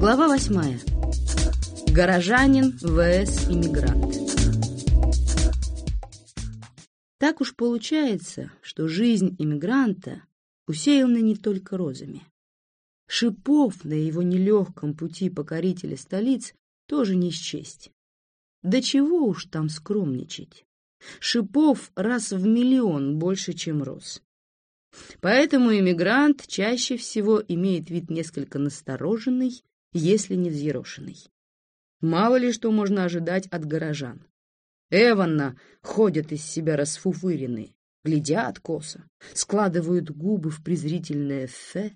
Глава восьмая. Горожанин vs. иммигрант. Так уж получается, что жизнь иммигранта усеяна не только розами. Шипов на его нелегком пути покорителя столиц тоже не счесть. Да чего уж там скромничать. Шипов раз в миллион больше, чем роз. Поэтому иммигрант чаще всего имеет вид несколько настороженный, если не взъерошенный. Мало ли что можно ожидать от горожан. Эванна ходят из себя расфуфыренные, глядят косо, складывают губы в презрительное «фе».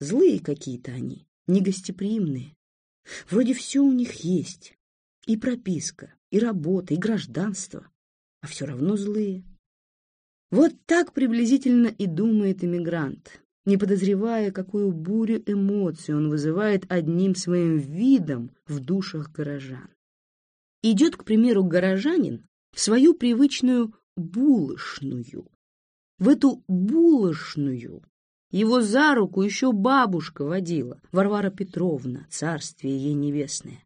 Злые какие-то они, негостеприимные. Вроде все у них есть. И прописка, и работа, и гражданство. А все равно злые. Вот так приблизительно и думает иммигрант, не подозревая, какую бурю эмоций он вызывает одним своим видом в душах горожан. Идет, к примеру, горожанин в свою привычную булочную. В эту булочную его за руку еще бабушка водила, Варвара Петровна, царствие ей небесное.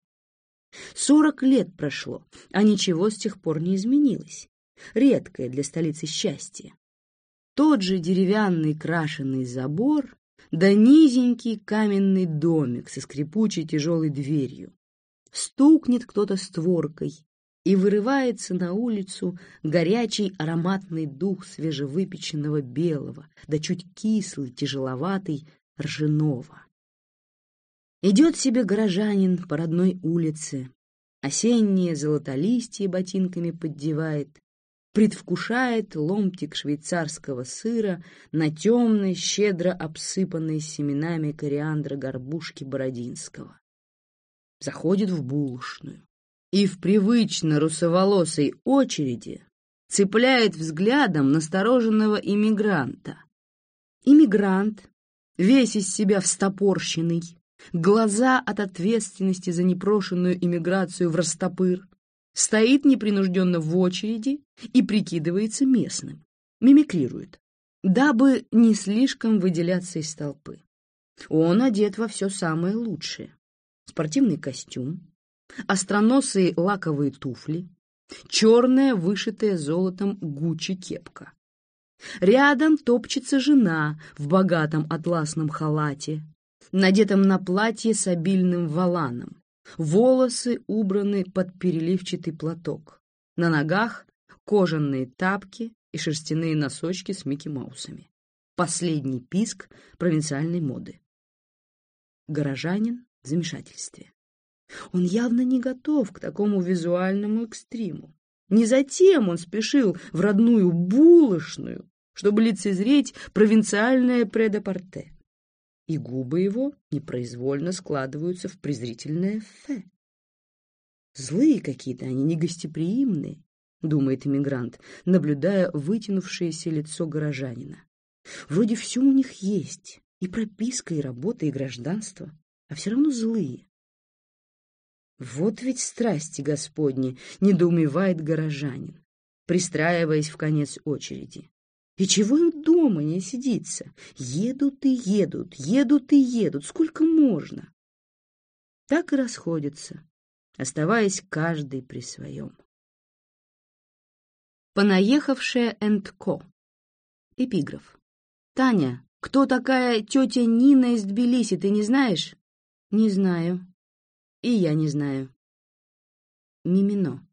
Сорок лет прошло, а ничего с тех пор не изменилось редкое для столицы счастье. Тот же деревянный крашеный забор да низенький каменный домик со скрипучей тяжелой дверью. Стукнет кто-то створкой, и вырывается на улицу горячий ароматный дух свежевыпеченного белого, да чуть кислый, тяжеловатый, ржаного. Идет себе горожанин по родной улице, осенние золотолистье ботинками поддевает, предвкушает ломтик швейцарского сыра на темной, щедро обсыпанной семенами кориандра горбушки Бородинского. Заходит в булочную и в привычно русоволосой очереди цепляет взглядом настороженного иммигранта. Иммигрант, весь из себя встопорщенный, глаза от ответственности за непрошенную иммиграцию в растопыр, стоит непринужденно в очереди и прикидывается местным, мимикрирует, дабы не слишком выделяться из толпы. Он одет во все самое лучшее. Спортивный костюм, остроносые лаковые туфли, черная вышитая золотом Гуччи кепка. Рядом топчется жена в богатом атласном халате, надетом на платье с обильным валаном, Волосы убраны под переливчатый платок. На ногах кожаные тапки и шерстяные носочки с Микки Маусами. Последний писк провинциальной моды. Горожанин в замешательстве. Он явно не готов к такому визуальному экстриму. Не затем он спешил в родную булочную, чтобы лицезреть провинциальное предапорте и губы его непроизвольно складываются в презрительное «фе». «Злые какие-то они, негостеприимные», — думает иммигрант, наблюдая вытянувшееся лицо горожанина. «Вроде все у них есть, и прописка, и работа, и гражданство, а все равно злые». «Вот ведь страсти Господни!» — недоумевает горожанин, пристраиваясь в конец очереди. И чего им дома не сидится? Едут и едут, едут и едут, сколько можно. Так и расходятся, оставаясь каждый при своем. Понаехавшая Эндко. Эпиграф. Таня, кто такая тетя Нина из Тбилиси, ты не знаешь? Не знаю. И я не знаю. Мимино.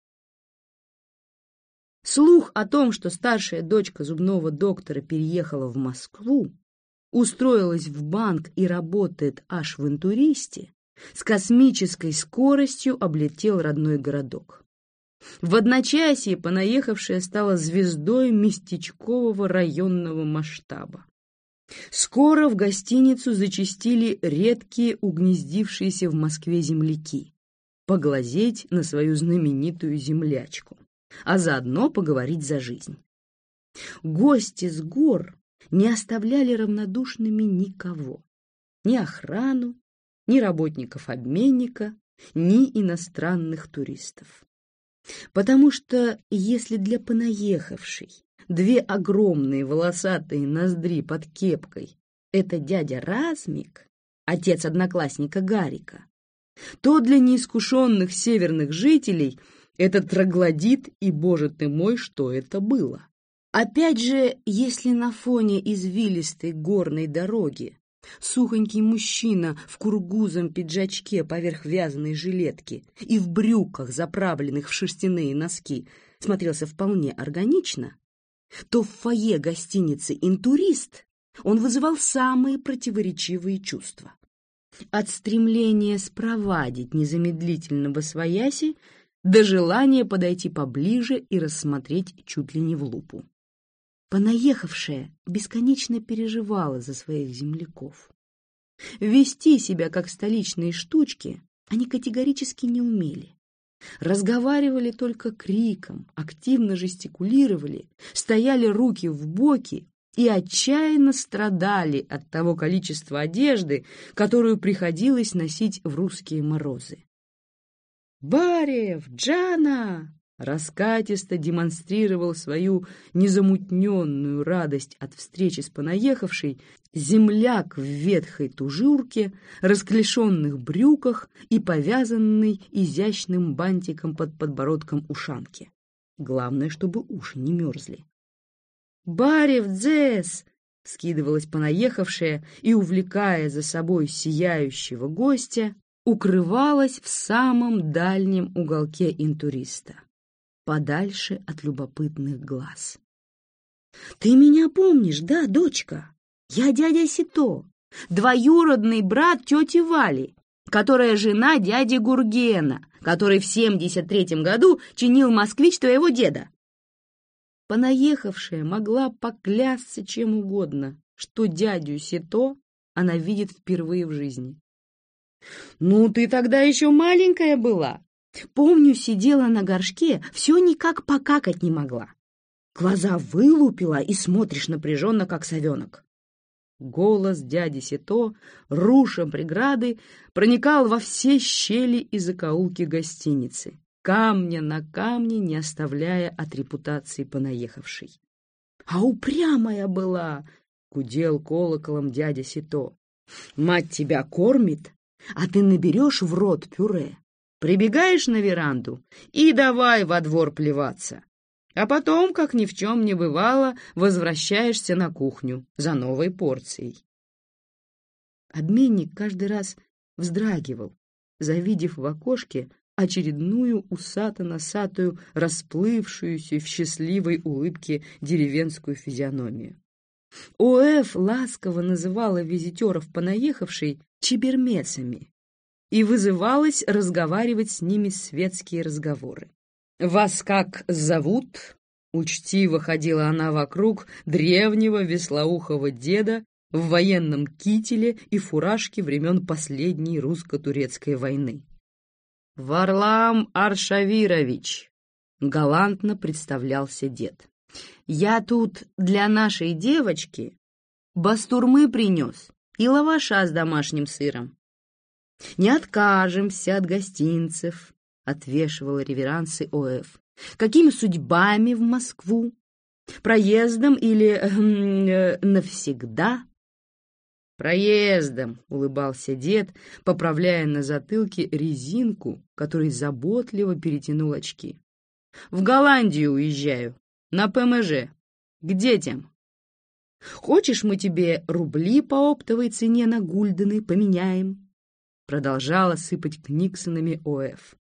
Слух о том, что старшая дочка зубного доктора переехала в Москву, устроилась в банк и работает аж в интуристе, с космической скоростью облетел родной городок. В одночасье понаехавшая стала звездой местечкового районного масштаба. Скоро в гостиницу зачастили редкие угнездившиеся в Москве земляки поглазеть на свою знаменитую землячку а заодно поговорить за жизнь. Гости с гор не оставляли равнодушными никого, ни охрану, ни работников обменника, ни иностранных туристов. Потому что если для понаехавшей две огромные волосатые ноздри под кепкой — это дядя Размик, отец одноклассника Гарика, то для неискушенных северных жителей это троглодит, и, боже ты мой, что это было. Опять же, если на фоне извилистой горной дороги сухонький мужчина в кургузом пиджачке поверх вязаной жилетки и в брюках, заправленных в шерстяные носки, смотрелся вполне органично, то в фойе гостиницы «Интурист» он вызывал самые противоречивые чувства. От стремления спровадить незамедлительно во свояси до желания подойти поближе и рассмотреть чуть ли не в лупу. Понаехавшая бесконечно переживала за своих земляков. Вести себя как столичные штучки они категорически не умели. Разговаривали только криком, активно жестикулировали, стояли руки в боки и отчаянно страдали от того количества одежды, которую приходилось носить в русские морозы. «Барев! Джана!» раскатисто демонстрировал свою незамутненную радость от встречи с понаехавшей, земляк в ветхой тужурке, расклешенных брюках и повязанной изящным бантиком под подбородком ушанки. Главное, чтобы уши не мерзли. «Барев, дзес!» — скидывалась понаехавшая и, увлекая за собой сияющего гостя, укрывалась в самом дальнем уголке интуриста подальше от любопытных глаз. «Ты меня помнишь, да, дочка? Я дядя Сито, двоюродный брат тети Вали, которая жена дяди Гургена, который в 73-м году чинил москвич твоего деда». Понаехавшая могла поклясться чем угодно, что дядю Сито она видит впервые в жизни. «Ну, ты тогда еще маленькая была, Помню, сидела на горшке, все никак покакать не могла. Глаза вылупила и смотришь напряженно, как совенок. Голос дяди Сито, рушем преграды, проникал во все щели и закоулки гостиницы, камня на камне не оставляя от репутации понаехавшей. — А упрямая была! — гудел колоколом дядя Сито. — Мать тебя кормит, а ты наберешь в рот пюре, Прибегаешь на веранду и давай во двор плеваться. А потом, как ни в чем не бывало, возвращаешься на кухню за новой порцией. Обменник каждый раз вздрагивал, завидев в окошке очередную усато-носатую, расплывшуюся в счастливой улыбке деревенскую физиономию. ОФ ласково называла визитеров понаехавшей чебермесами, и вызывалась разговаривать с ними светские разговоры. «Вас как зовут?» Учтиво ходила она вокруг древнего веслоухого деда в военном кителе и фуражке времен последней русско-турецкой войны. «Варлам Аршавирович», — галантно представлялся дед. «Я тут для нашей девочки бастурмы принес и лаваша с домашним сыром. «Не откажемся от гостинцев», — отвешивала реверансы ОФ. «Какими судьбами в Москву? Проездом или э, навсегда?» «Проездом», — улыбался дед, поправляя на затылке резинку, которой заботливо перетянул очки. «В Голландию уезжаю, на ПМЖ, к детям. Хочешь, мы тебе рубли по оптовой цене на гульдены поменяем?» Продолжала сыпать книксонами ОФ.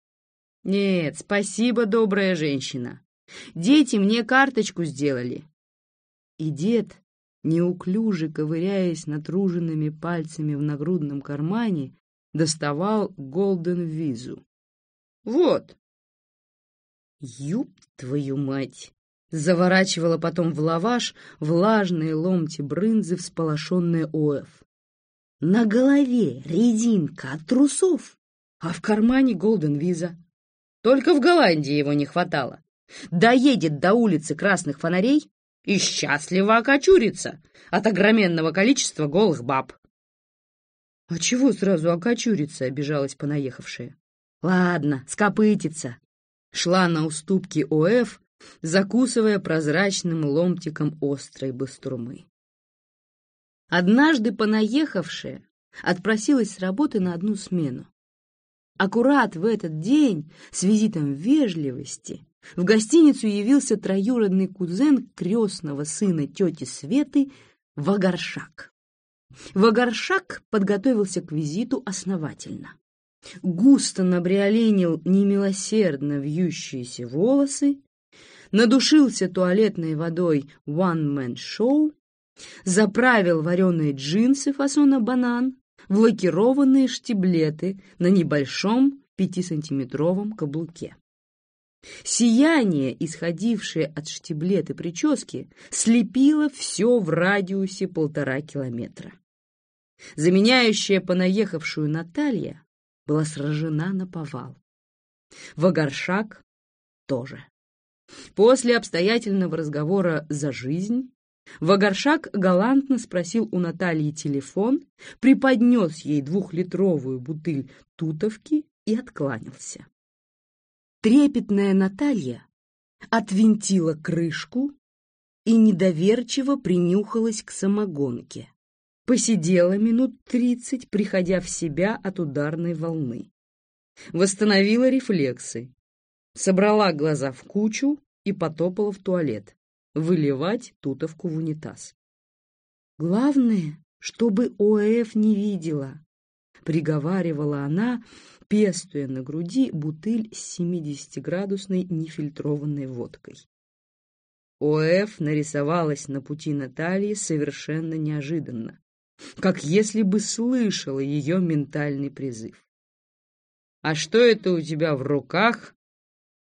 «Нет, спасибо, добрая женщина. Дети мне карточку сделали». И дед, неуклюже ковыряясь натруженными пальцами в нагрудном кармане, доставал голден-визу. «Вот». «Юб твою мать!» Заворачивала потом в лаваш влажные ломти брынзы, всполошенные ОФ. На голове резинка от трусов, а в кармане Голден Виза. Только в Голландии его не хватало. Доедет до улицы красных фонарей и счастливо окочурится от огроменного количества голых баб. — А чего сразу окочуриться? — обижалась понаехавшая. — Ладно, скопытится. Шла на уступки ОФ, закусывая прозрачным ломтиком острой бастурмы. Однажды понаехавшая отпросилась с работы на одну смену. Аккурат в этот день с визитом вежливости в гостиницу явился троюродный кузен крестного сына тети Светы Вагаршак. Вагаршак подготовился к визиту основательно. Густо набриоленил немилосердно вьющиеся волосы, надушился туалетной водой One Man Show, заправил вареные джинсы фасона банан в лакированные штиблеты на небольшом пятисантиметровом каблуке. Сияние, исходившее от штиблеты прически, слепило все в радиусе полтора километра. Заменяющая понаехавшую Наталья была сражена на повал. Вагаршак тоже. После обстоятельного разговора за жизнь Вагаршак галантно спросил у Натальи телефон, преподнес ей двухлитровую бутыль тутовки и откланялся. Трепетная Наталья отвинтила крышку и недоверчиво принюхалась к самогонке. Посидела минут тридцать, приходя в себя от ударной волны. Восстановила рефлексы, собрала глаза в кучу и потопала в туалет, выливать тутовку в унитаз. «Главное, чтобы ОФ не видела», — приговаривала она, пестуя на груди бутыль с 70-градусной нефильтрованной водкой. ОФ нарисовалась на пути Натальи совершенно неожиданно, как если бы слышала ее ментальный призыв. «А что это у тебя в руках?»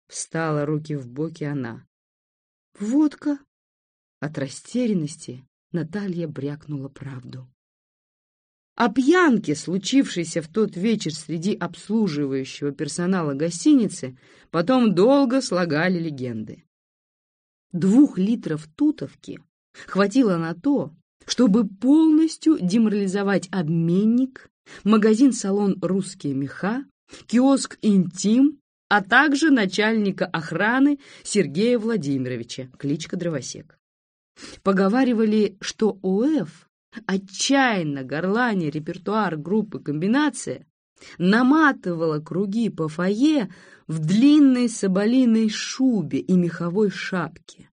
Встала руки в боки она. «Водка!» От растерянности Наталья брякнула правду. О пьянке, случившейся в тот вечер среди обслуживающего персонала гостиницы, потом долго слагали легенды. Двух литров тутовки хватило на то, чтобы полностью деморализовать обменник, магазин-салон «Русские меха», киоск «Интим», а также начальника охраны Сергея Владимировича, кличка Дровосек. Поговаривали, что ОФ, отчаянно горланя репертуар группы «Комбинация», наматывала круги по фойе в длинной соболиной шубе и меховой шапке.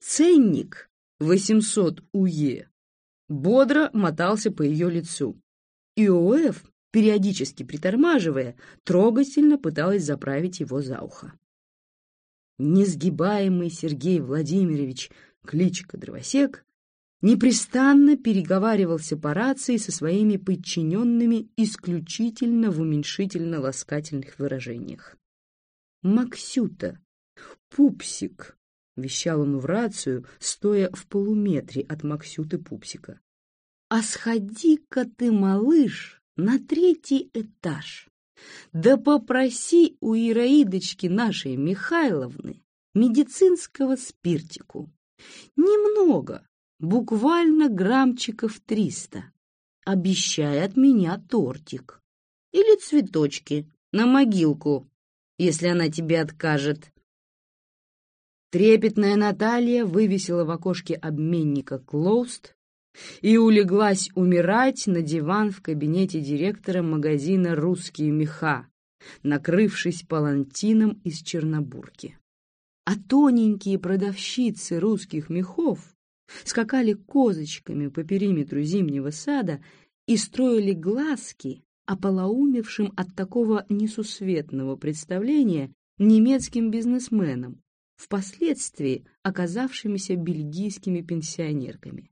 Ценник 800 УЕ бодро мотался по ее лицу. ИОФ, периодически притормаживая, трогательно пыталась заправить его за ухо. Несгибаемый Сергей Владимирович, кличка Дровосек, непрестанно переговаривался по рации со своими подчиненными исключительно в уменьшительно-ласкательных выражениях. «Максюта! Пупсик!» — вещал он в рацию, стоя в полуметре от Максюты Пупсика. «А сходи-ка ты, малыш, на третий этаж, да попроси у Ираидочки нашей Михайловны медицинского спиртику. Немного, буквально граммчиков триста. Обещай от меня тортик. Или цветочки на могилку, если она тебе откажет. Трепетная Наталья вывесила в окошке обменника «Клоуст» и улеглась умирать на диван в кабинете директора магазина «Русские меха», накрывшись палантином из Чернобурки. А тоненькие продавщицы русских мехов скакали козочками по периметру зимнего сада и строили глазки ополоумевшим от такого несусветного представления немецким бизнесменам, впоследствии оказавшимися бельгийскими пенсионерками.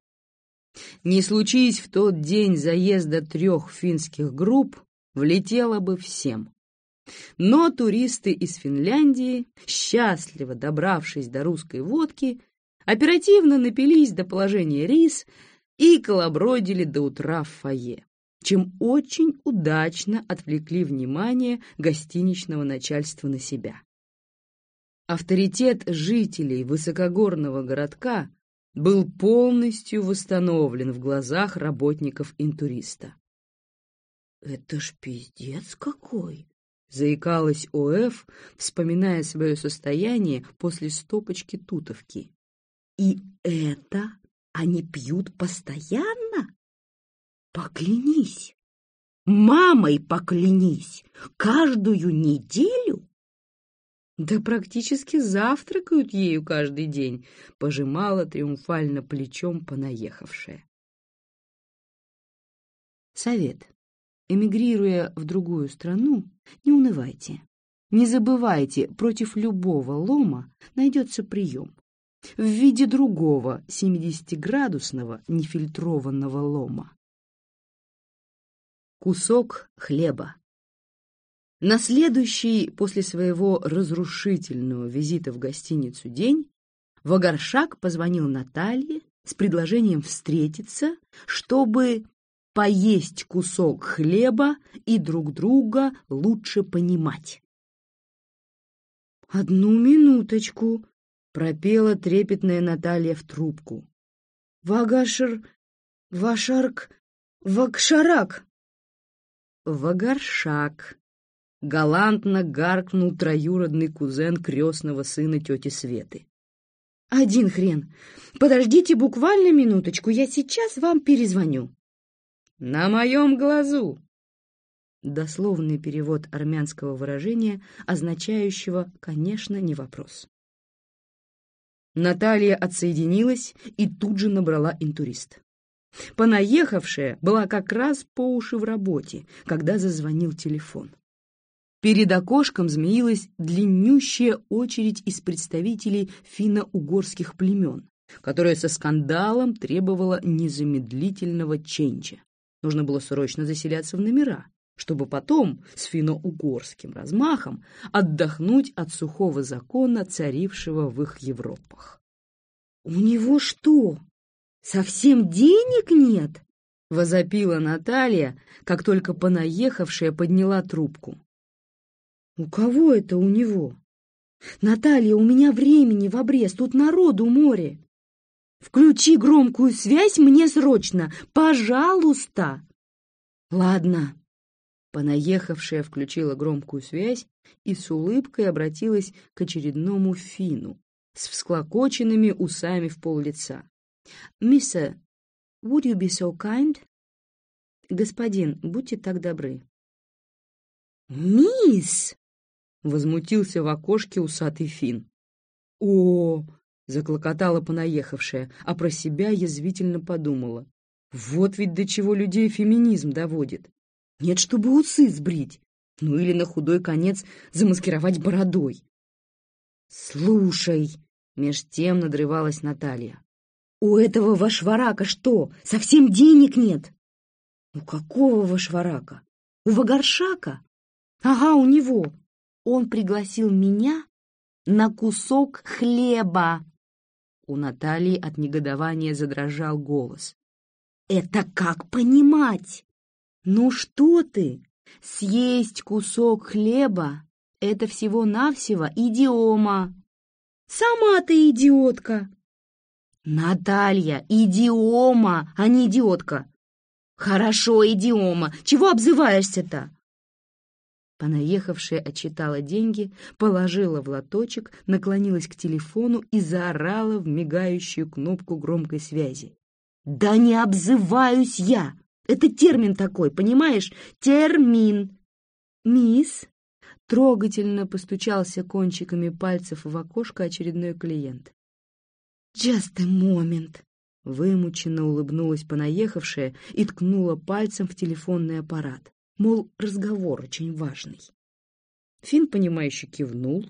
Не случись в тот день заезда трех финских групп, влетело бы всем. Но туристы из Финляндии, счастливо добравшись до русской водки, оперативно напились до положения рис и колобродили до утра в фойе, чем очень удачно отвлекли внимание гостиничного начальства на себя. Авторитет жителей высокогорного городка был полностью восстановлен в глазах работников интуриста. «Это ж пиздец какой!» — заикалась ОФ, вспоминая свое состояние после стопочки тутовки. «И это они пьют постоянно?» Поклянись! Мамой поклянись! Каждую неделю? Да практически завтракают ею каждый день, пожимала триумфально плечом понаехавшая. Совет. Эмигрируя в другую страну, не унывайте. Не забывайте, против любого лома найдется прием. В виде другого 70-градусного нефильтрованного лома. Кусок хлеба. На следующий после своего разрушительного визита в гостиницу день Вагаршак позвонил Наталье с предложением встретиться, чтобы поесть кусок хлеба и друг друга лучше понимать. «Одну минуточку», — пропела трепетная Наталья в трубку. «Вагашер... Вашарк... Вакшарак!» «Вагаршак», — галантно гаркнул троюродный кузен крестного сына тети Светы. «Один хрен. Подождите буквально минуточку, я сейчас вам перезвоню». «На моем глазу!» Дословный перевод армянского выражения, означающего «конечно, не вопрос». Наталья отсоединилась и тут же набрала интурист. Понаехавшая была как раз по уши в работе, когда зазвонил телефон. Перед окошком змеилась длиннющая очередь из представителей финно-угорских племен, которая со скандалом требовала незамедлительного ченча. Нужно было срочно заселяться в номера, чтобы потом с финно-угорским размахом отдохнуть от сухого закона, царившего в их Европах. «У него что, совсем денег нет?» — возопила Наталья, как только понаехавшая подняла трубку. «У кого это у него?» «Наталья, у меня времени в обрез, тут народу море!» «Включи громкую связь мне срочно, пожалуйста!» «Ладно, Понаехавшая включила громкую связь и с улыбкой обратилась к очередному фину с всклокоченными усами в пол лица. «Мисса, would you be so kind?» «Господин, будьте так добры». «Мисс!» — возмутился в окошке усатый фин. «О!» — заклокотала понаехавшая, а про себя язвительно подумала. «Вот ведь до чего людей феминизм доводит. Нет, чтобы усы сбрить. Ну или на худой конец замаскировать бородой. «Слушай», — меж тем надрывалась Наталья, «у этого вашварака что, совсем денег нет?» «У какого вашварака? У Вагаршака?» «Ага, у него. Он пригласил меня на кусок хлеба». У Натальи от негодования задрожал голос. «Это как понимать?» «Ну что ты? Съесть кусок хлеба — это всего-навсего идиома!» «Сама ты идиотка!» «Наталья, идиома, а не идиотка!» «Хорошо, идиома! Чего обзываешься-то?» Понаехавшая отчитала деньги, положила в лоточек, наклонилась к телефону и заорала в мигающую кнопку громкой связи. «Да не обзываюсь я! Это термин такой, понимаешь? Термин. Мисс, трогательно постучался кончиками пальцев в окошко очередной клиент. Just a moment. Вымученно улыбнулась понаехавшая и ткнула пальцем в телефонный аппарат. Мол, разговор очень важный. Фин, понимающе кивнул,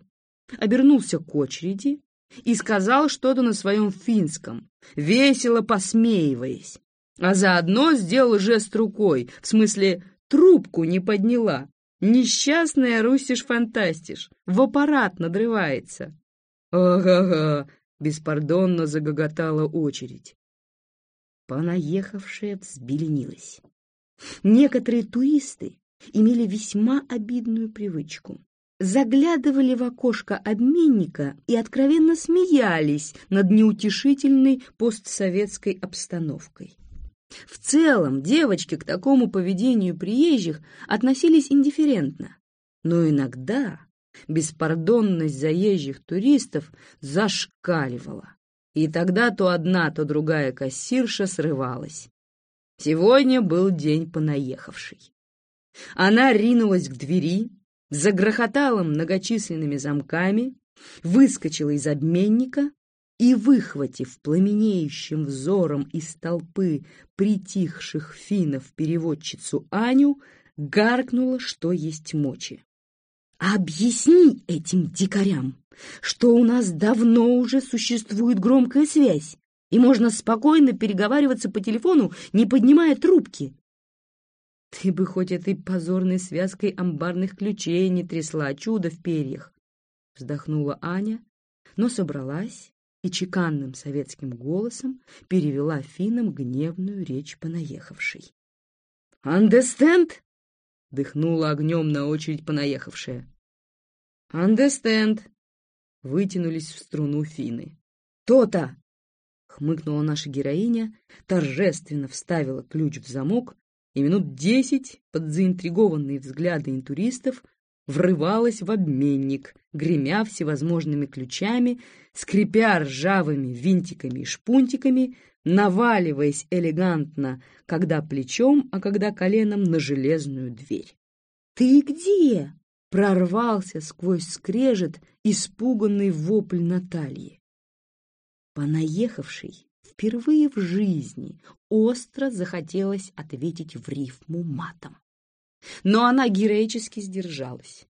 обернулся к очереди и сказал что-то на своем финском, весело посмеиваясь а заодно сделал жест рукой, в смысле трубку не подняла. Несчастная Русиш-фантастиш, в аппарат надрывается. «Ага-га!» — беспардонно загоготала очередь. Понаехавшая взбеленилась. Некоторые туристы имели весьма обидную привычку. Заглядывали в окошко обменника и откровенно смеялись над неутешительной постсоветской обстановкой. В целом, девочки к такому поведению приезжих относились индифферентно, но иногда беспардонность заезжих туристов зашкаливала, и тогда то одна, то другая кассирша срывалась. Сегодня был день понаехавший. Она ринулась к двери, загрохотала многочисленными замками, выскочила из обменника и, выхватив пламенеющим взором из толпы притихших финнов переводчицу Аню, гаркнула, что есть мочи. «Объясни этим дикарям, что у нас давно уже существует громкая связь, и можно спокойно переговариваться по телефону, не поднимая трубки. Ты бы хоть этой позорной связкой амбарных ключей не трясла, чудо в перьях. Вздохнула Аня, но собралась и чеканным советским голосом перевела финнам гневную речь понаехавшей. «Understand?» — дыхнула огнем на очередь понаехавшая. «Understand!» — вытянулись в струну финны. «То-то!» — хмыкнула наша героиня, торжественно вставила ключ в замок и минут десять под заинтригованные взгляды интуристов врывалась в обменник, гремя всевозможными ключами, скрипя ржавыми винтиками и шпунтиками, наваливаясь элегантно, когда плечом, а когда коленом на железную дверь. «Ты где?» — прорвался сквозь скрежет испуганный вопль Натальи. Понаехавший впервые в жизни остро захотелось ответить в рифму матом. Но она героически сдержалась.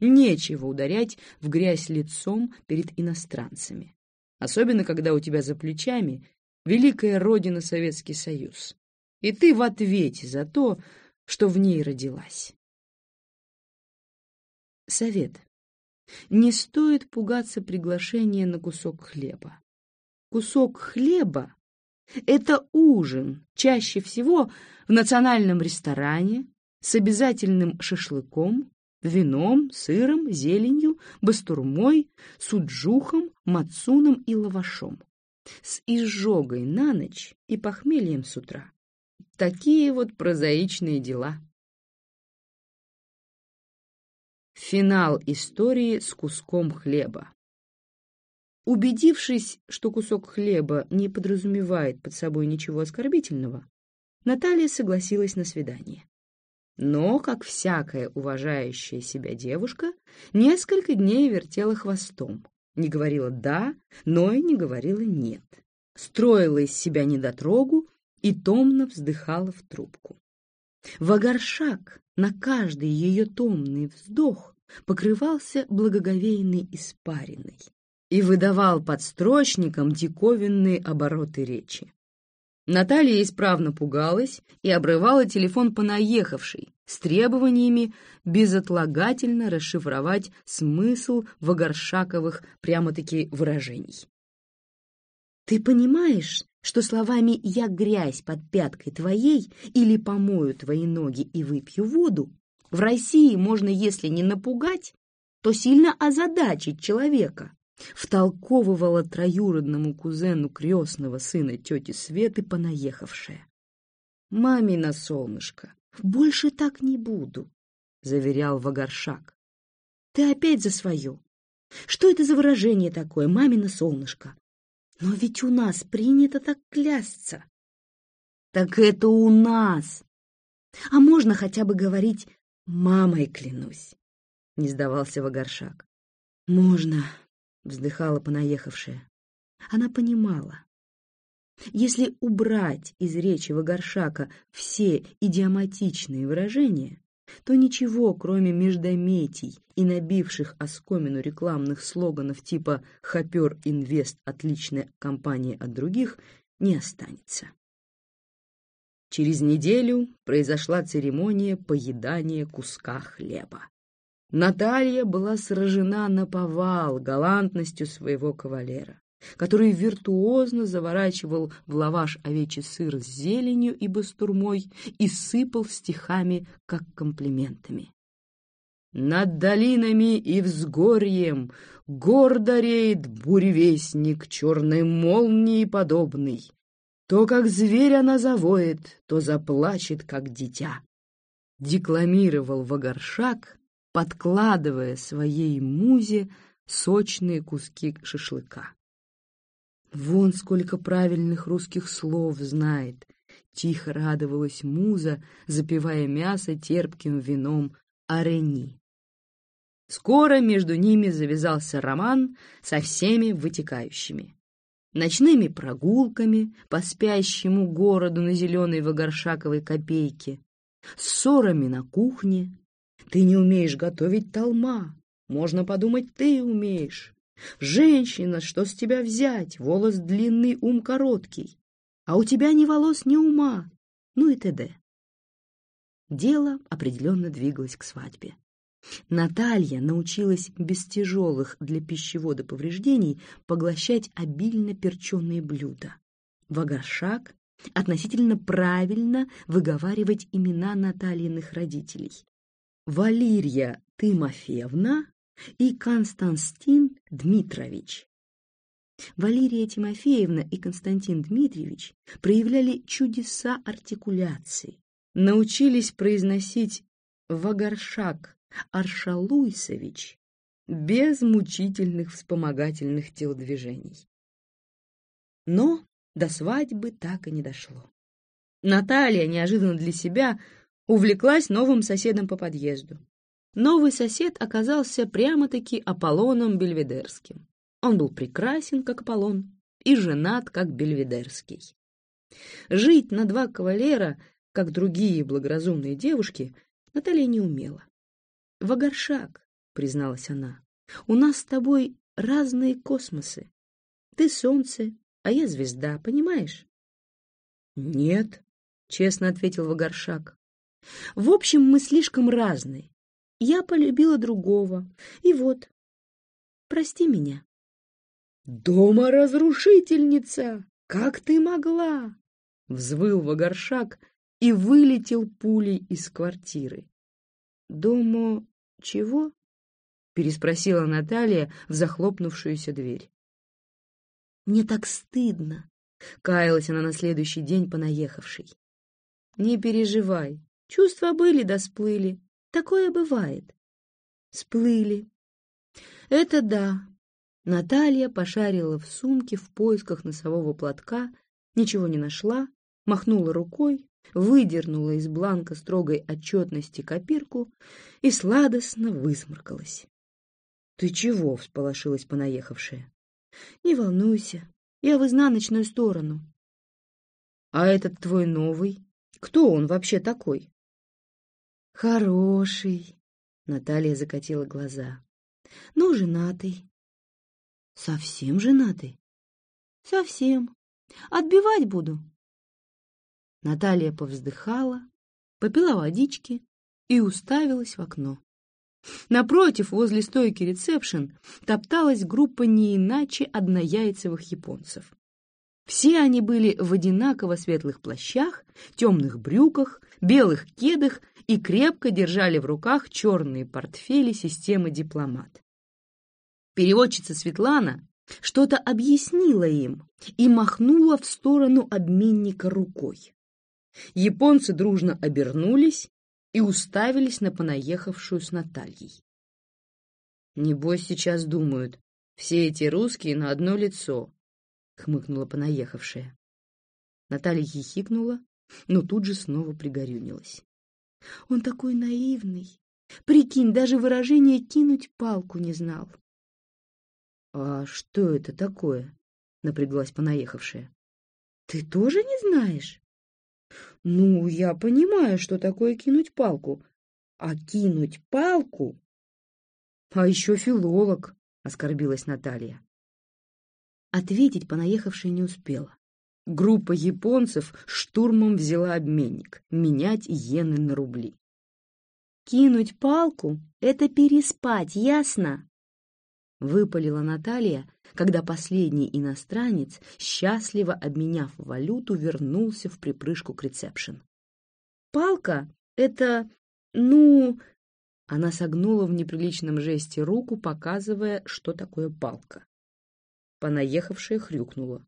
Нечего ударять в грязь лицом перед иностранцами, особенно когда у тебя за плечами великая родина Советский Союз, и ты в ответе за то, что в ней родилась. Совет. Не стоит пугаться приглашения на кусок хлеба. Кусок хлеба — это ужин, чаще всего в национальном ресторане, с обязательным шашлыком, вином, сыром, зеленью, бастурмой, суджухом, мацуном и лавашом. С изжогой на ночь и похмельем с утра. Такие вот прозаичные дела. Финал истории с куском хлеба. Убедившись, что кусок хлеба не подразумевает под собой ничего оскорбительного, Наталья согласилась на свидание. Но, как всякая уважающая себя девушка, несколько дней вертела хвостом, не говорила «да», но и не говорила «нет». Строила из себя недотрогу и томно вздыхала в трубку. Вагаршак на каждый ее томный вздох покрывался благоговейной испариной и выдавал подстрочникам диковинные обороты речи. Наталья исправно пугалась и обрывала телефон понаехавшей с требованиями безотлагательно расшифровать смысл Вагаршаковых прямо-таки выражений. «Ты понимаешь, что словами «я грязь под пяткой твоей» или «помою твои ноги и выпью воду» в России можно, если не напугать, то сильно озадачить человека?» Втолковывала троюродному кузену крестного сына тети Светы понаехавшая. «Мамина солнышко, больше так не буду», — заверял Вагаршак. «Ты опять за свое. Что это за выражение такое, мамина солнышко? Но ведь у нас принято так клясться». «Так это у нас!» «А можно хотя бы говорить «мамой клянусь», — не сдавался Вагаршак. «Можно», — вздыхала понаехавшая. Она понимала. Если убрать из речи Вагаршака все идиоматичные выражения, то ничего, кроме междометий и набивших оскомину рекламных слоганов типа «Хопер Инвест – отличная компания от других» не останется. Через неделю произошла церемония поедания куска хлеба. Наталья была сражена на повал галантностью своего кавалера, который виртуозно заворачивал в лаваш овечий сыр с зеленью и бастурмой и сыпал стихами, как комплиментами. Над долинами и взгорьем гордо реет буревестник черной молнии подобный. То, как зверь она завоет, то заплачет, как дитя. Декламировал Вагаршак, подкладывая своей музе сочные куски шашлыка. Вон сколько правильных русских слов знает, Тихо радовалась муза, запивая мясо терпким вином арени. Скоро между ними завязался роман со всеми вытекающими. Ночными прогулками по спящему городу на зеленой вагоршаковой копейке, ссорами на кухне. Ты не умеешь готовить толма, можно подумать, ты умеешь. Женщина, что с тебя взять, волос длинный, ум короткий, а у тебя ни волос, ни ума, ну и т.д. Дело определенно двигалось к свадьбе. Наталья научилась без тяжелых для пищевода повреждений поглощать обильно перченые блюда. Вагаршак относительно правильно выговаривать имена Натальиных родителей. Валерия Тимофеевна и Константин Дмитрович. Валерия Тимофеевна и Константин Дмитриевич проявляли чудеса артикуляции, научились произносить Вагаршак Аршалуйсович без мучительных вспомогательных телодвижений. Но до свадьбы так и не дошло. Наталья неожиданно для себя увлеклась новым соседом по подъезду. Новый сосед оказался прямо-таки Аполлоном Бельведерским. Он был прекрасен, как Аполлон, и женат, как Бельведерский. Жить на два кавалера, как другие благоразумные девушки, Наталья не умела. «Вагаршак», — призналась она, — «у нас с тобой разные космосы. Ты солнце, а я звезда, понимаешь?» «Нет», — честно ответил Вагаршак. «В общем, мы слишком разные. Я полюбила другого, и вот. Прости меня». «Дома разрушительница! Как ты могла?» — взвыл Вагаршак и вылетел пулей из квартиры. «Дома «Чего?» — переспросила Наталья в захлопнувшуюся дверь. «Мне так стыдно!» — каялась она на следующий день понаехавшей. «Не переживай, чувства были да сплыли. Такое бывает». «Сплыли». «Это да». Наталья пошарила в сумке в поисках носового платка, ничего не нашла, махнула рукой выдернула из бланка строгой отчетности копирку и сладостно высморкалась. — Ты чего? — всполошилась понаехавшая. — Не волнуйся, я в изнаночную сторону. — А этот твой новый? Кто он вообще такой? — Хороший, — Наталья закатила глаза. — Ну, женатый. — Совсем женатый? — Совсем. Отбивать буду. Наталья повздыхала, попила водички и уставилась в окно. Напротив, возле стойки ресепшн, топталась группа не иначе однояйцевых японцев. Все они были в одинаково светлых плащах, темных брюках, белых кедах и крепко держали в руках черные портфели системы «Дипломат». Переводчица Светлана что-то объяснила им и махнула в сторону обменника рукой. Японцы дружно обернулись и уставились на понаехавшую с Натальей. «Небось, сейчас думают, все эти русские на одно лицо», — хмыкнула понаехавшая. Наталья хихикнула, но тут же снова пригорюнилась. «Он такой наивный! Прикинь, даже выражение «кинуть палку» не знал». «А что это такое?» — напряглась понаехавшая. «Ты тоже не знаешь?» Ну, я понимаю, что такое кинуть палку. А кинуть палку? А еще филолог, оскорбилась Наталья. Ответить понаехавшая не успела. Группа японцев штурмом взяла обменник, менять иены на рубли. «Кинуть палку — это переспать, ясно?» Выпалила Наталья, когда последний иностранец, счастливо обменяв валюту, вернулся в припрыжку к ресепшн. «Палка — это, ну...» Она согнула в неприличном жесте руку, показывая, что такое палка. Понаехавшая хрюкнула.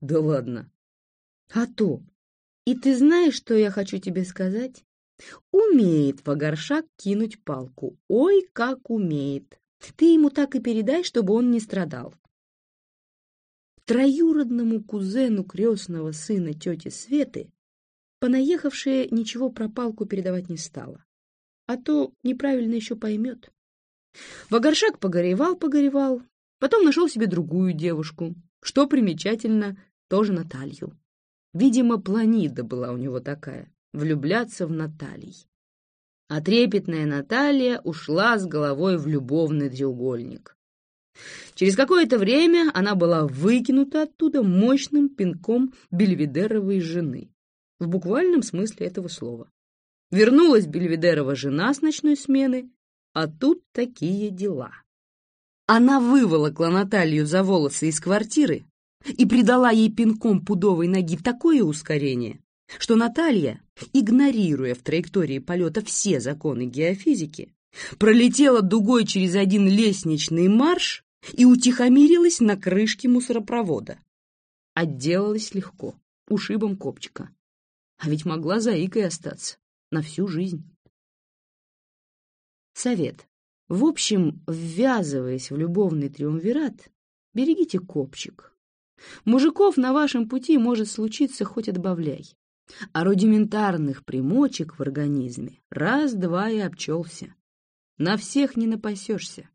«Да ладно!» «А то! И ты знаешь, что я хочу тебе сказать? Умеет погоршак кинуть палку. Ой, как умеет! Ты ему так и передай, чтобы он не страдал троюродному кузену крестного сына тети Светы, Понаехавшая ничего про палку передавать не стала, а то неправильно еще поймет. Вагаршак погоревал-погоревал, потом нашел себе другую девушку, что примечательно, тоже Наталью. Видимо, планида была у него такая — влюбляться в Натальй. А трепетная Наталья ушла с головой в любовный треугольник. Через какое-то время она была выкинута оттуда мощным пинком бельведеровой жены, в буквальном смысле этого слова. Вернулась бельведерова жена с ночной смены, а тут такие дела. Она выволокла Наталью за волосы из квартиры и придала ей пинком пудовой ноги такое ускорение, что Наталья, игнорируя в траектории полета все законы геофизики, пролетела дугой через один лестничный марш и утихомирилась на крышке мусоропровода. Отделалась легко, ушибом копчика. А ведь могла заикой остаться на всю жизнь. Совет. В общем, ввязываясь в любовный триумвират, берегите копчик. Мужиков на вашем пути может случиться хоть отбавляй. А рудиментарных примочек в организме раз-два и обчелся. На всех не напасешься.